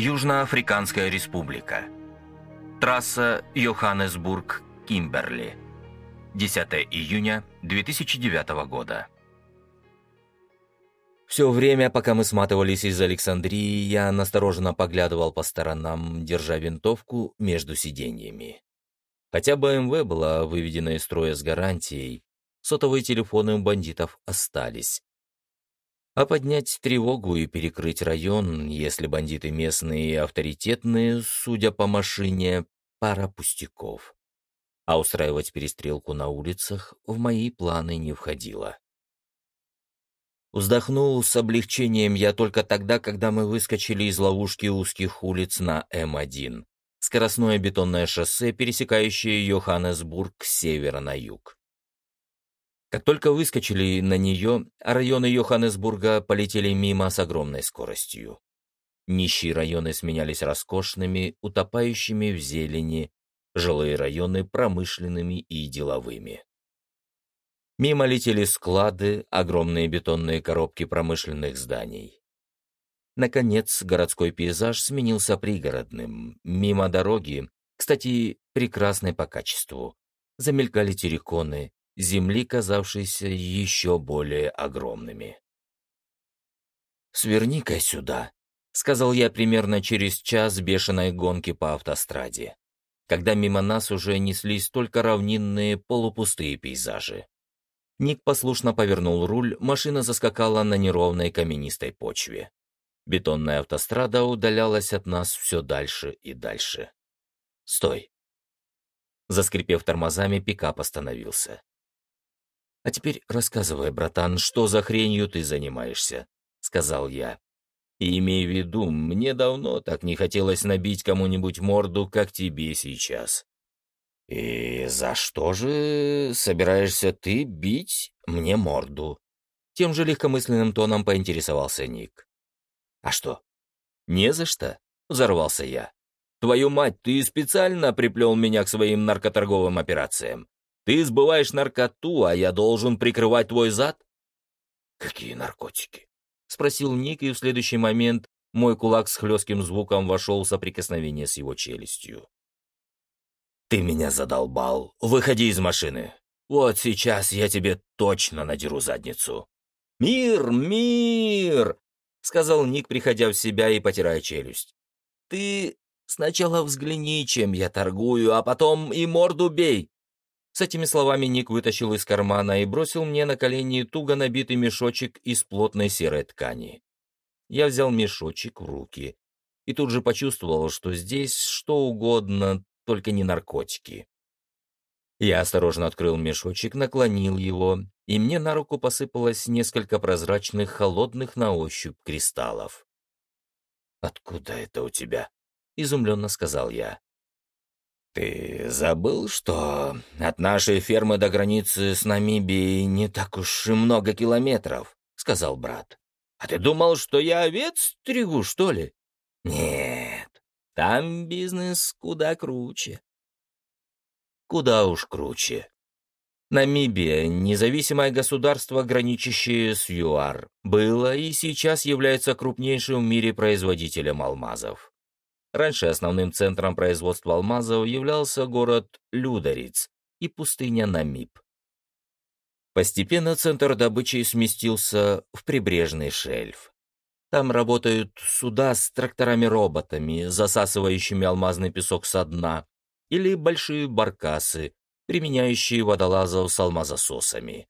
Южноафриканская республика. Трасса Йоханнесбург-Кимберли. 10 июня 2009 года. Все время, пока мы сматывались из Александрии, я настороженно поглядывал по сторонам, держа винтовку между сиденьями. Хотя БМВ была выведена из строя с гарантией, сотовые телефоны у бандитов остались. А поднять тревогу и перекрыть район, если бандиты местные и авторитетные, судя по машине, пара пустяков. А устраивать перестрелку на улицах в мои планы не входило. Вздохнул с облегчением я только тогда, когда мы выскочили из ловушки узких улиц на М1. Скоростное бетонное шоссе, пересекающее Йоханнесбург с севера на юг. Как только выскочили на нее, районы Йоханнесбурга полетели мимо с огромной скоростью. Нищие районы сменялись роскошными, утопающими в зелени, жилые районы промышленными и деловыми. Мимо летели склады, огромные бетонные коробки промышленных зданий. Наконец, городской пейзаж сменился пригородным. Мимо дороги, кстати, прекрасной по качеству, замелькали терриконы, земли, казавшиеся еще более огромными. «Сверни-ка сюда», — сказал я примерно через час бешеной гонки по автостраде, когда мимо нас уже неслись только равнинные полупустые пейзажи. Ник послушно повернул руль, машина заскакала на неровной каменистой почве. Бетонная автострада удалялась от нас все дальше и дальше. «Стой!» Заскрипев тормозами, пикап остановился. «А теперь рассказывай, братан, что за хренью ты занимаешься?» — сказал я. «И имей в виду, мне давно так не хотелось набить кому-нибудь морду, как тебе сейчас». «И за что же собираешься ты бить мне морду?» Тем же легкомысленным тоном поинтересовался Ник. «А что?» «Не за что», — взорвался я. «Твою мать, ты специально приплел меня к своим наркоторговым операциям. Ты сбываешь наркоту, а я должен прикрывать твой зад?» «Какие наркотики?» — спросил Ник, и в следующий момент мой кулак с хлестким звуком вошел в соприкосновение с его челюстью. «Ты меня задолбал. Выходи из машины. Вот сейчас я тебе точно надеру задницу». «Мир, мир!» — сказал Ник, приходя в себя и потирая челюсть. «Ты сначала взгляни, чем я торгую, а потом и морду бей. С этими словами Ник вытащил из кармана и бросил мне на колени туго набитый мешочек из плотной серой ткани. Я взял мешочек в руки и тут же почувствовал, что здесь что угодно, только не наркотики. Я осторожно открыл мешочек, наклонил его, и мне на руку посыпалось несколько прозрачных, холодных на ощупь кристаллов. «Откуда это у тебя?» — изумленно сказал я. «Ты забыл, что от нашей фермы до границы с Намибией не так уж и много километров?» — сказал брат. «А ты думал, что я овец стригу, что ли?» «Нет, там бизнес куда круче». «Куда уж круче», Намибия, независимое государство, граничащее с ЮАР, было и сейчас является крупнейшим в мире производителем алмазов. Раньше основным центром производства алмазов являлся город Людариц и пустыня Намиб. Постепенно центр добычи сместился в прибрежный шельф. Там работают суда с тракторами-роботами, засасывающими алмазный песок со дна, или большие баркасы, применяющие водолазов с алмазососами.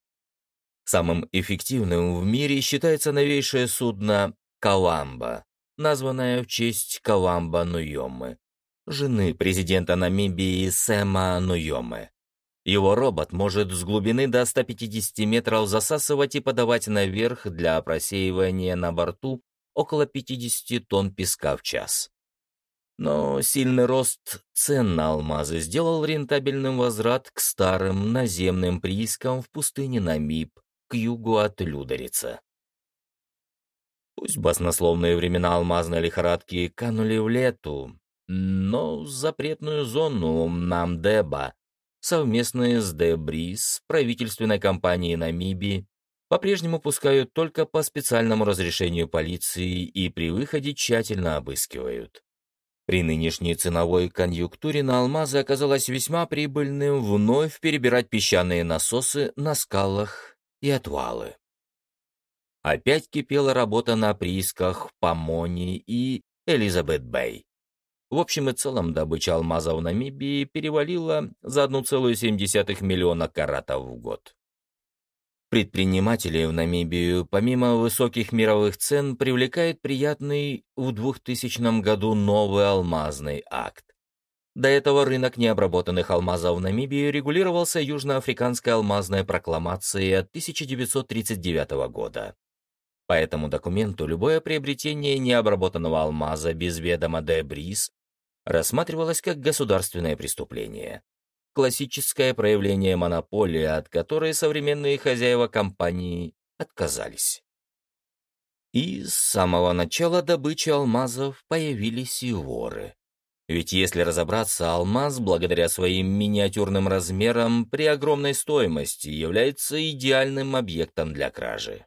Самым эффективным в мире считается новейшее судно «Каламба», названная в честь Каламба Нуйомы, жены президента Намибии Сэма Нуйомы. Его робот может с глубины до 150 метров засасывать и подавать наверх для просеивания на борту около 50 тонн песка в час. Но сильный рост цен на алмазы сделал рентабельным возврат к старым наземным приискам в пустыне Намиб, к югу от Людарица. Пусть баснословные времена алмазной лихорадки канули в лету, но запретную зону Намдеба совместные с Дебрис, правительственной компанией Намибии, по-прежнему пускают только по специальному разрешению полиции и при выходе тщательно обыскивают. При нынешней ценовой конъюнктуре на алмазы оказалось весьма прибыльным вновь перебирать песчаные насосы на скалах и отвалы. Опять кипела работа на приисках Помони и Элизабет-Бэй. В общем и целом добыча алмаза в Намибии перевалила за 1,7 миллиона каратов в год. Предприниматели в Намибию, помимо высоких мировых цен, привлекает приятный в 2000 году новый алмазный акт. До этого рынок необработанных алмазов в Намибии регулировался Южноафриканской алмазной прокламацией от 1939 года. По этому документу любое приобретение необработанного алмаза без ведома Дебрис рассматривалось как государственное преступление. Классическое проявление монополии, от которой современные хозяева компании отказались. И с самого начала добычи алмазов появились и воры. Ведь если разобраться, алмаз, благодаря своим миниатюрным размерам, при огромной стоимости является идеальным объектом для кражи.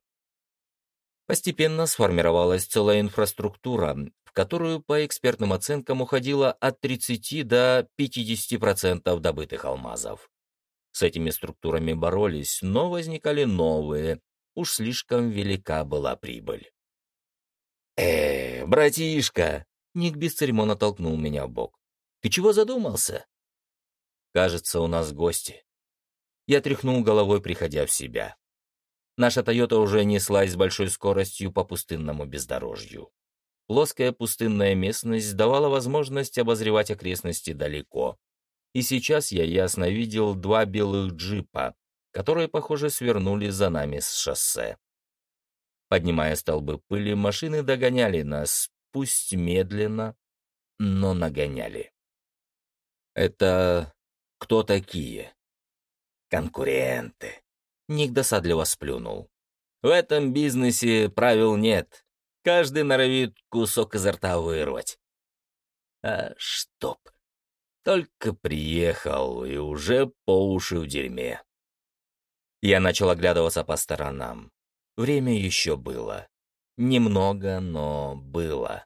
Постепенно сформировалась целая инфраструктура, в которую, по экспертным оценкам, уходило от 30 до 50% добытых алмазов. С этими структурами боролись, но возникали новые, уж слишком велика была прибыль. «Э, братишка!» — Ник бесцеремонно толкнул меня в бок. «Ты чего задумался?» «Кажется, у нас гости». Я тряхнул головой, приходя в себя. Наша «Тойота» уже неслась с большой скоростью по пустынному бездорожью. Плоская пустынная местность давала возможность обозревать окрестности далеко. И сейчас я ясно видел два белых джипа, которые, похоже, свернули за нами с шоссе. Поднимая столбы пыли, машины догоняли нас, пусть медленно, но нагоняли. Это кто такие? Конкуренты. Ник досадливо сплюнул. В этом бизнесе правил нет. Каждый норовит кусок изо рта вырвать. А чтоб. Только приехал и уже по уши в дерьме. Я начал оглядываться по сторонам. Время еще было. Немного, но было.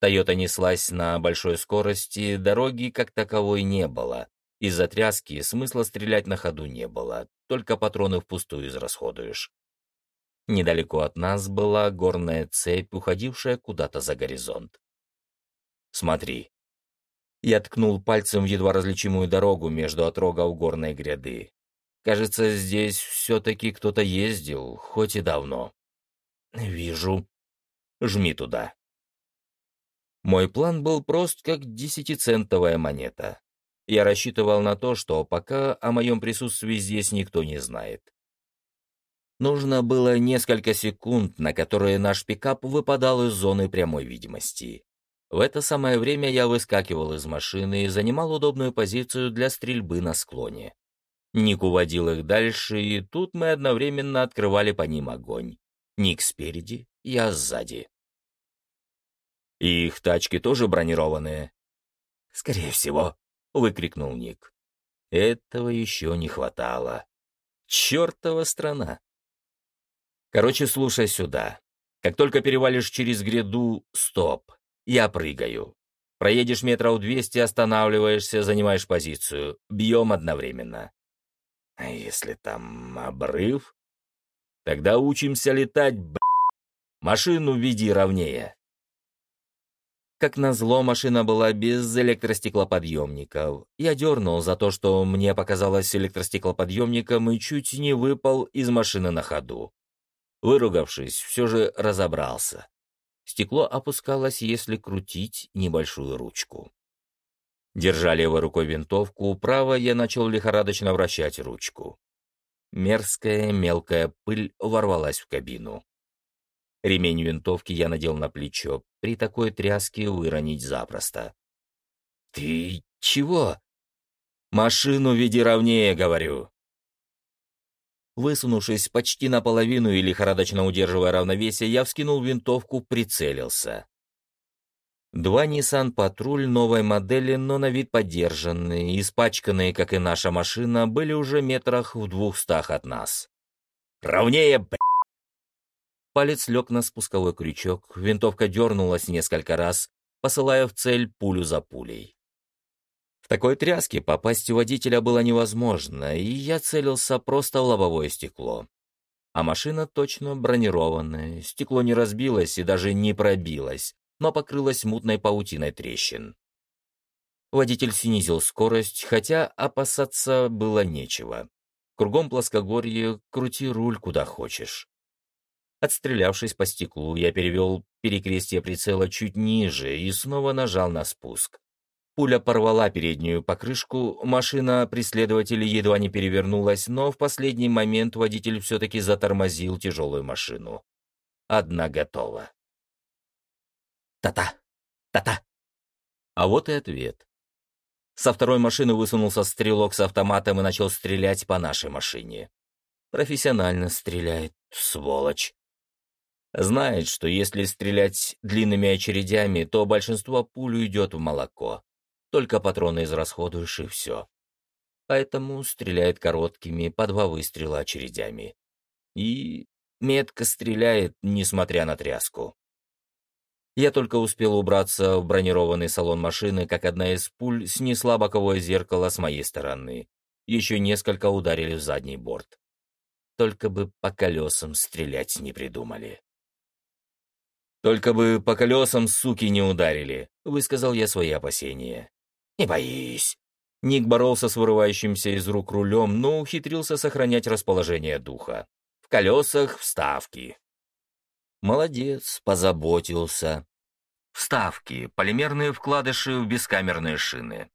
Тойота неслась на большой скорости, дороги как таковой не было. Из-за тряски смысла стрелять на ходу не было, только патроны впустую израсходуешь. Недалеко от нас была горная цепь, уходившая куда-то за горизонт. «Смотри». Я ткнул пальцем в едва различимую дорогу между отрогов горной гряды. Кажется, здесь все-таки кто-то ездил, хоть и давно. «Вижу. Жми туда». Мой план был прост, как десятицентовая монета. Я рассчитывал на то, что пока о моем присутствии здесь никто не знает. Нужно было несколько секунд, на которые наш пикап выпадал из зоны прямой видимости. В это самое время я выскакивал из машины и занимал удобную позицию для стрельбы на склоне. Ник уводил их дальше, и тут мы одновременно открывали по ним огонь. Ник спереди, я сзади. «Их тачки тоже бронированные?» «Скорее всего», — выкрикнул Ник. Этого еще не хватало. Чертова страна! Короче, слушай сюда. Как только перевалишь через гряду, стоп. Я прыгаю. Проедешь метров двести, останавливаешься, занимаешь позицию. Бьем одновременно. А если там обрыв? Тогда учимся летать, б***. Машину веди ровнее. Как назло, машина была без электростеклоподъемников. Я дернул за то, что мне показалось электростеклоподъемником, и чуть не выпал из машины на ходу. Выругавшись, все же разобрался. Стекло опускалось, если крутить небольшую ручку. Держа левой рукой винтовку, правой я начал лихорадочно вращать ручку. Мерзкая мелкая пыль ворвалась в кабину. Ремень винтовки я надел на плечо. При такой тряске выронить запросто. «Ты чего?» «Машину веди ровнее, говорю». Высунувшись почти наполовину и лихорадочно удерживая равновесие, я вскинул винтовку, прицелился. Два Nissan Патруль новой модели, но на вид подержанные, испачканные, как и наша машина, были уже метрах в двухстах от нас. «Ровнее, б***!» Палец лег на спусковой крючок, винтовка дернулась несколько раз, посылая в цель пулю за пулей. В такой тряске попасть у водителя было невозможно, и я целился просто в лобовое стекло. А машина точно бронированная, стекло не разбилось и даже не пробилось, но покрылась мутной паутиной трещин. Водитель снизил скорость, хотя опасаться было нечего. Кругом плоскогорье, крути руль куда хочешь. Отстрелявшись по стеклу, я перевел перекрестие прицела чуть ниже и снова нажал на спуск. Пуля порвала переднюю покрышку, машина преследователя едва не перевернулась, но в последний момент водитель все-таки затормозил тяжелую машину. Одна готова. Та-та! Та-та!» А вот и ответ. Со второй машины высунулся стрелок с автоматом и начал стрелять по нашей машине. Профессионально стреляет, сволочь. Знает, что если стрелять длинными очередями, то большинство пуль уйдет в молоко. Только патроны израсходуешь и все. Поэтому стреляет короткими, по два выстрела очередями. И метко стреляет, несмотря на тряску. Я только успел убраться в бронированный салон машины, как одна из пуль снесла боковое зеркало с моей стороны. Еще несколько ударили в задний борт. Только бы по колесам стрелять не придумали. «Только бы по колесам, суки, не ударили», — высказал я свои опасения. «Не боись». Ник боролся с вырывающимся из рук рулем, но ухитрился сохранять расположение духа. В колесах вставки. Молодец, позаботился. Вставки, полимерные вкладыши в бескамерные шины.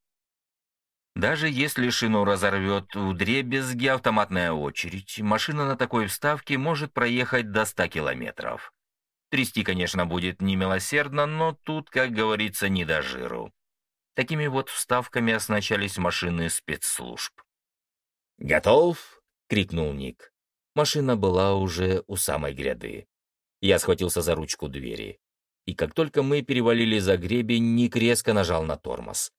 Даже если шину разорвет в дребезги автоматная очередь, машина на такой вставке может проехать до 100 километров. Трясти, конечно, будет немилосердно, но тут, как говорится, не до жиру. Такими вот вставками оснащались машины спецслужб. «Готов?» — крикнул Ник. Машина была уже у самой гряды. Я схватился за ручку двери. И как только мы перевалили за гребень, Ник резко нажал на тормоз.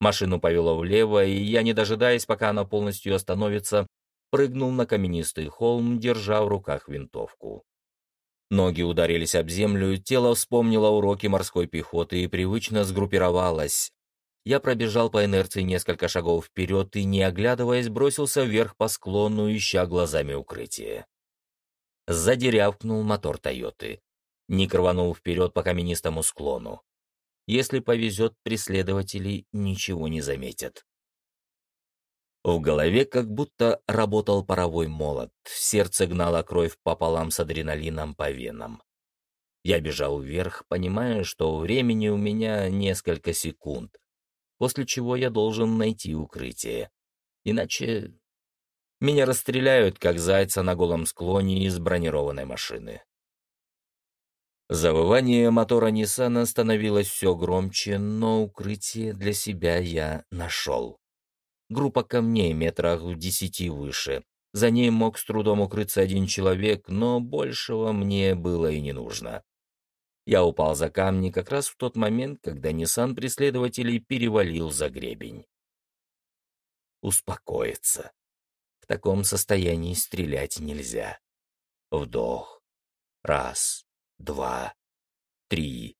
Машину повело влево, и я, не дожидаясь, пока она полностью остановится, прыгнул на каменистый холм, держа в руках винтовку. Ноги ударились об землю, тело вспомнило уроки морской пехоты и привычно сгруппировалось. Я пробежал по инерции несколько шагов вперед и, не оглядываясь, бросился вверх по склону, ища глазами укрытие. Сзади рявкнул мотор «Тойоты». Ник рванул вперед по каменистому склону. Если повезет, преследователи ничего не заметят. В голове как будто работал паровой молот, сердце гнало кровь пополам с адреналином по венам. Я бежал вверх, понимая, что времени у меня несколько секунд, после чего я должен найти укрытие. Иначе меня расстреляют, как зайца на голом склоне из бронированной машины. Завывание мотора Ниссана становилось все громче, но укрытие для себя я нашел. Группа камней метрах в десяти выше. За ней мог с трудом укрыться один человек, но большего мне было и не нужно. Я упал за камни как раз в тот момент, когда Ниссан преследователей перевалил за гребень. Успокоиться. В таком состоянии стрелять нельзя. Вдох. Раз, два, три.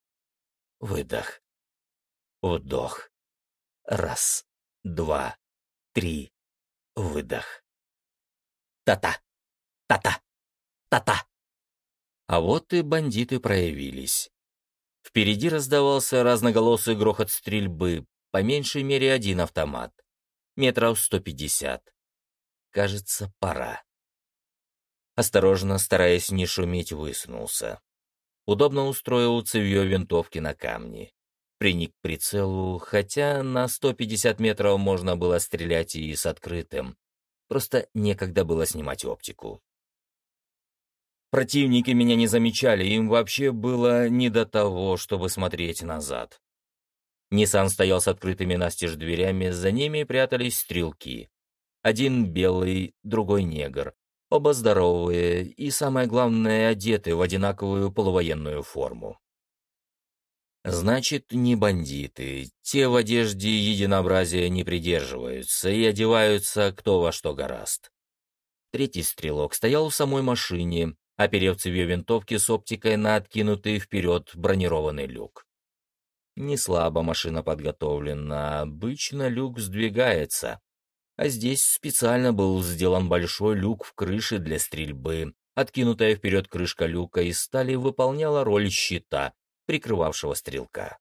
Выдох. Вдох. Раз, два, три. Выдох. Та-та! Та-та! Та-та! А вот и бандиты проявились. Впереди раздавался разноголосый грохот стрельбы, по меньшей мере один автомат. Метров сто пятьдесят. Кажется, пора. Осторожно, стараясь не шуметь, высунулся. Удобно устроил цевьё винтовки на камне. Приник к прицелу, хотя на 150 метров можно было стрелять и с открытым. Просто некогда было снимать оптику. Противники меня не замечали, им вообще было не до того, чтобы смотреть назад. Ниссан стоял с открытыми настежь дверями, за ними прятались стрелки. Один белый, другой негр. Оба здоровые и, самое главное, одеты в одинаковую полувоенную форму. Значит, не бандиты. Те в одежде единообразия не придерживаются и одеваются кто во что гораст. Третий стрелок стоял в самой машине, оперев цевье винтовки с оптикой на откинутый вперед бронированный люк. Не слабо машина подготовлена, обычно люк сдвигается, а здесь специально был сделан большой люк в крыше для стрельбы. Откинутая вперед крышка люка из стали выполняла роль щита, прикрывавшего стрелка.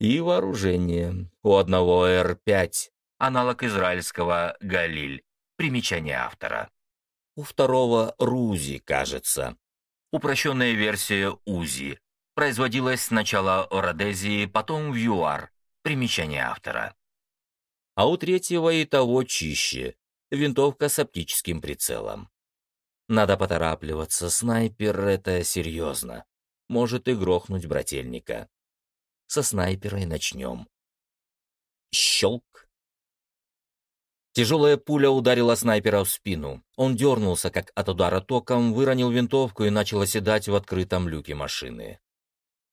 И вооружение. У одного Р-5, аналог израильского «Галиль», примечание автора. У второго «Рузи», кажется. Упрощенная версия «Узи». Производилась сначала в Родезии, потом в ЮАР, примечание автора. А у третьего и того чище. Винтовка с оптическим прицелом. Надо поторапливаться, снайпер — это серьезно может и грохнуть брательника. Со снайпера начнем. Щелк. Тяжелая пуля ударила снайпера в спину. Он дернулся, как от удара током, выронил винтовку и начал оседать в открытом люке машины.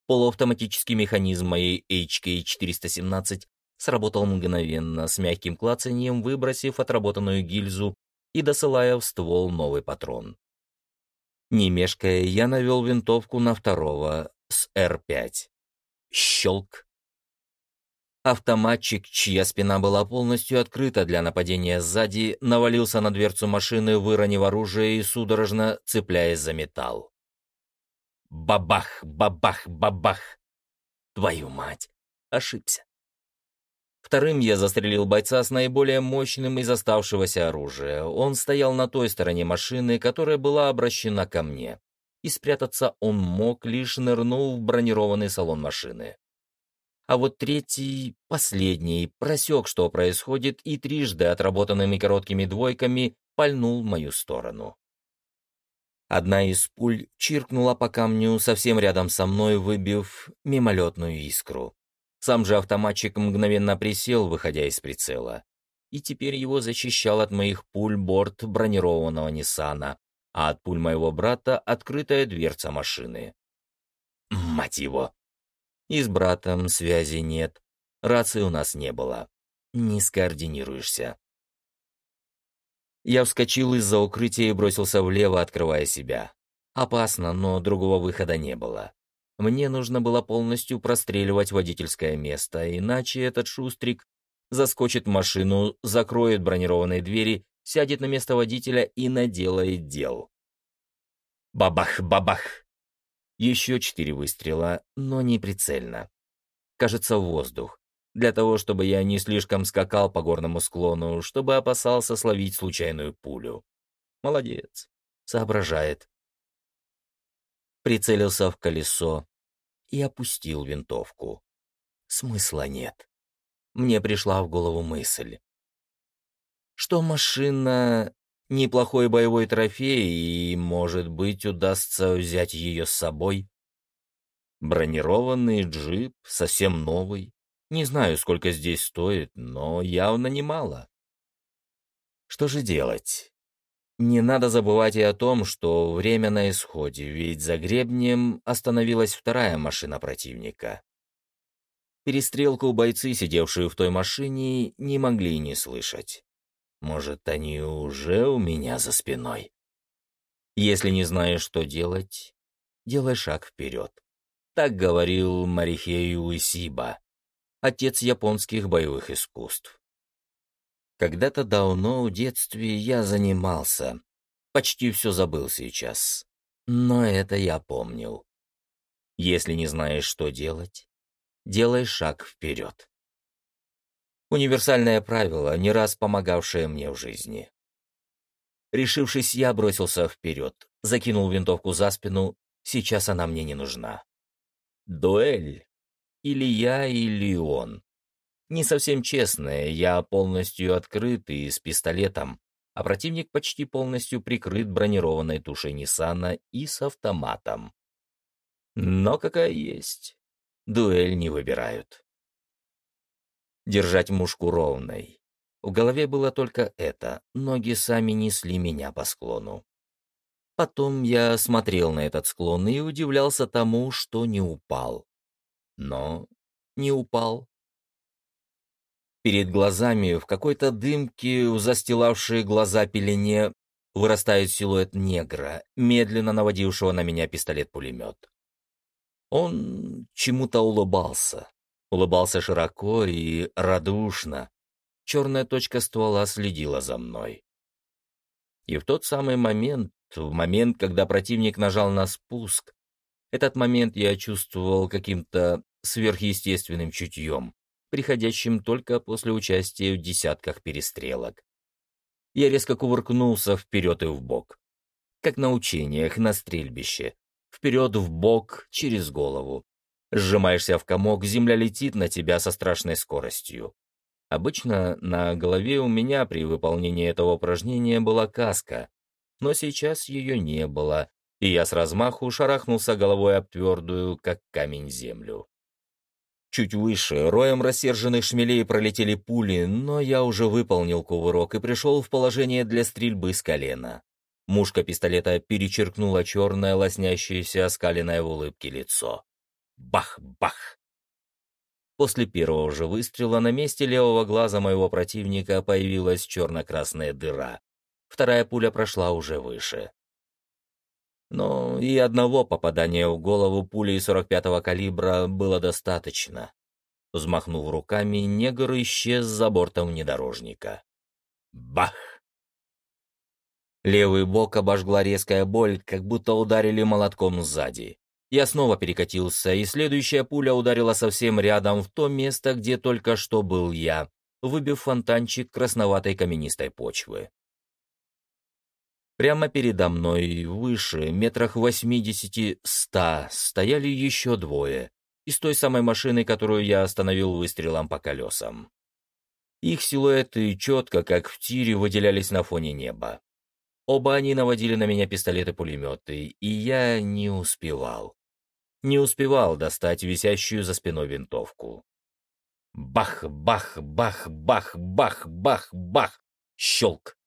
Полуавтоматический механизм моей HK-417 сработал мгновенно, с мягким клацаньем выбросив отработанную гильзу и досылая в ствол новый патрон. Не мешкая, я навел винтовку на второго с Р-5. Щелк. Автоматчик, чья спина была полностью открыта для нападения сзади, навалился на дверцу машины, выронив оружие и судорожно цепляясь за металл. Бабах, бабах, бабах! Твою мать! Ошибся. Вторым я застрелил бойца с наиболее мощным из оставшегося оружия. Он стоял на той стороне машины, которая была обращена ко мне. И спрятаться он мог, лишь нырнув в бронированный салон машины. А вот третий, последний, просек, что происходит, и трижды отработанными короткими двойками пальнул в мою сторону. Одна из пуль чиркнула по камню совсем рядом со мной, выбив мимолетную искру. Сам же автоматчик мгновенно присел, выходя из прицела. И теперь его защищал от моих пуль борт бронированного Ниссана, а от пуль моего брата открытая дверца машины. Мать его! И с братом связи нет, рации у нас не было. Не скоординируешься. Я вскочил из-за укрытия и бросился влево, открывая себя. Опасно, но другого выхода не было. Мне нужно было полностью простреливать водительское место, иначе этот шустрик заскочит машину, закроет бронированные двери, сядет на место водителя и наделает дел. Бабах, бабах! Еще четыре выстрела, но не прицельно. Кажется, воздух. Для того, чтобы я не слишком скакал по горному склону, чтобы опасался словить случайную пулю. Молодец. Соображает. Прицелился в колесо, и опустил винтовку. Смысла нет. Мне пришла в голову мысль. Что машина — неплохой боевой трофей, и, может быть, удастся взять ее с собой. Бронированный джип, совсем новый. Не знаю, сколько здесь стоит, но явно немало. Что же делать? Не надо забывать и о том, что время на исходе, ведь за гребнем остановилась вторая машина противника. Перестрелку бойцы, сидевшие в той машине, не могли не слышать. Может, они уже у меня за спиной? Если не знаешь, что делать, делай шаг вперед. Так говорил Марихей Уисиба, отец японских боевых искусств. Когда-то давно в детстве я занимался. Почти все забыл сейчас. Но это я помнил. Если не знаешь, что делать, делай шаг вперед. Универсальное правило, не раз помогавшее мне в жизни. Решившись, я бросился вперед, закинул винтовку за спину, сейчас она мне не нужна. Дуэль. Или я, или он. Не совсем честное, я полностью открыт и с пистолетом, а противник почти полностью прикрыт бронированной тушей Ниссана и с автоматом. Но какая есть. Дуэль не выбирают. Держать мушку ровной. В голове было только это, ноги сами несли меня по склону. Потом я смотрел на этот склон и удивлялся тому, что не упал. но не упал. Перед глазами в какой-то дымке, застилавшей глаза пелене, вырастает силуэт негра, медленно наводившего на меня пистолет-пулемет. Он чему-то улыбался. Улыбался широко и радушно. Черная точка ствола следила за мной. И в тот самый момент, в момент, когда противник нажал на спуск, этот момент я чувствовал каким-то сверхъестественным чутьем приходящим только после участия в десятках перестрелок. Я резко кувыркнулся вперед и вбок. Как на учениях на стрельбище. Вперед в бок через голову. Сжимаешься в комок, земля летит на тебя со страшной скоростью. Обычно на голове у меня при выполнении этого упражнения была каска, но сейчас ее не было, и я с размаху шарахнулся головой об твердую, как камень, землю. Чуть выше, роем рассерженных шмелей пролетели пули, но я уже выполнил кувырок и пришел в положение для стрельбы с колена. Мушка пистолета перечеркнула черное, лоснящееся, оскаленное в улыбке лицо. Бах-бах! После первого же выстрела на месте левого глаза моего противника появилась черно-красная дыра. Вторая пуля прошла уже выше. Но и одного попадания в голову пули 45-го калибра было достаточно. Взмахнув руками, негр исчез за бортом внедорожника. Бах! Левый бок обожгла резкая боль, как будто ударили молотком сзади. Я снова перекатился, и следующая пуля ударила совсем рядом в то место, где только что был я, выбив фонтанчик красноватой каменистой почвы. Прямо передо мной, выше, метрах восьмидесяти-ста, стояли еще двое, из той самой машины, которую я остановил выстрелом по колесам. Их силуэты четко, как в тире, выделялись на фоне неба. Оба они наводили на меня пистолеты-пулеметы, и я не успевал. Не успевал достать висящую за спиной винтовку. Бах, бах, бах, бах, бах, бах, бах, щелк.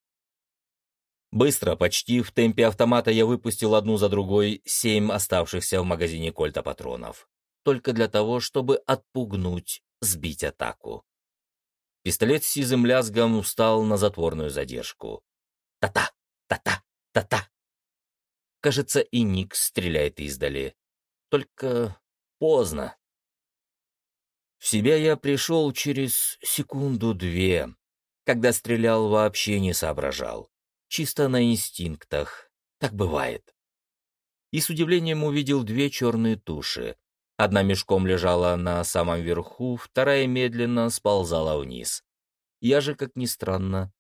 Быстро, почти в темпе автомата, я выпустил одну за другой семь оставшихся в магазине кольта патронов. Только для того, чтобы отпугнуть, сбить атаку. Пистолет с сизым лязгом встал на затворную задержку. Та-та, та-та, та-та. Кажется, и Ник стреляет издали. Только поздно. В себя я пришел через секунду-две. Когда стрелял, вообще не соображал чисто на инстинктах. Так бывает. И с удивлением увидел две черные туши. Одна мешком лежала на самом верху, вторая медленно сползала вниз. Я же, как ни странно,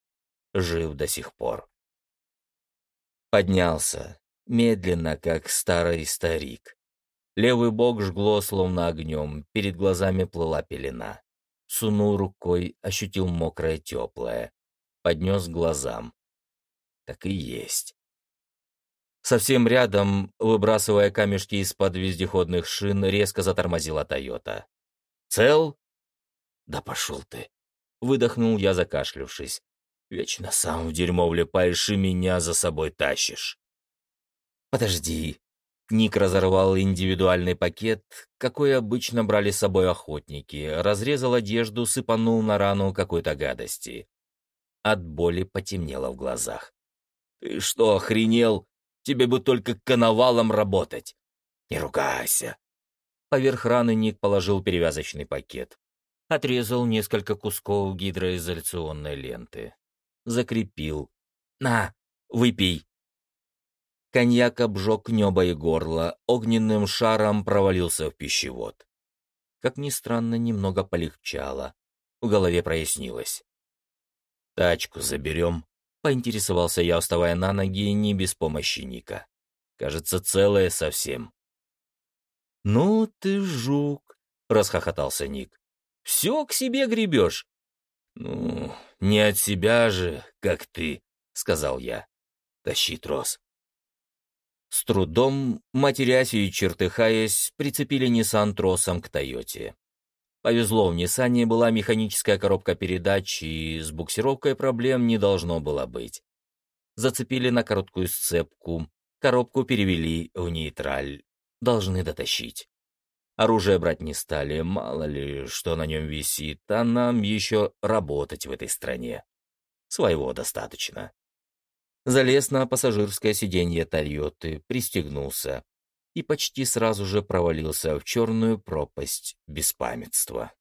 жив до сих пор. Поднялся, медленно, как старый старик. Левый бок жгло, словно огнем, перед глазами плыла пелена. Сунул рукой, ощутил мокрое теплое. Поднес глазам так и есть. Совсем рядом, выбрасывая камешки из-под вездеходных шин, резко затормозила Тойота. «Цел?» «Да пошел ты!» — выдохнул я, закашлявшись. «Вечно сам в дерьмо влипаешь и меня за собой тащишь». «Подожди». Ник разорвал индивидуальный пакет, какой обычно брали с собой охотники, разрезал одежду, сыпанул на рану какой-то гадости. От боли потемнело в глазах. «Ты что, охренел? Тебе бы только коновалом работать!» «Не ругайся!» Поверх раны Ник положил перевязочный пакет. Отрезал несколько кусков гидроизоляционной ленты. Закрепил. «На, выпей!» Коньяк обжег небо и горло, огненным шаром провалился в пищевод. Как ни странно, немного полегчало. В голове прояснилось. «Тачку заберем», Поинтересовался я, вставая на ноги, не без помощи Ника. Кажется, целое совсем. «Ну ты жук!» — расхохотался Ник. «Все к себе гребешь!» «Ну, не от себя же, как ты», — сказал я. «Тащи трос». С трудом, матерясь и чертыхаясь, прицепили Ниссан тросом к Тойоте. Повезло, в Ниссане была механическая коробка передач, и с буксировкой проблем не должно было быть. Зацепили на короткую сцепку, коробку перевели в нейтраль. Должны дотащить. Оружие брать не стали, мало ли, что на нем висит, а нам еще работать в этой стране. Своего достаточно. Залез на пассажирское сиденье Тойоты, пристегнулся и почти сразу же провалился в черную пропасть беспамятства.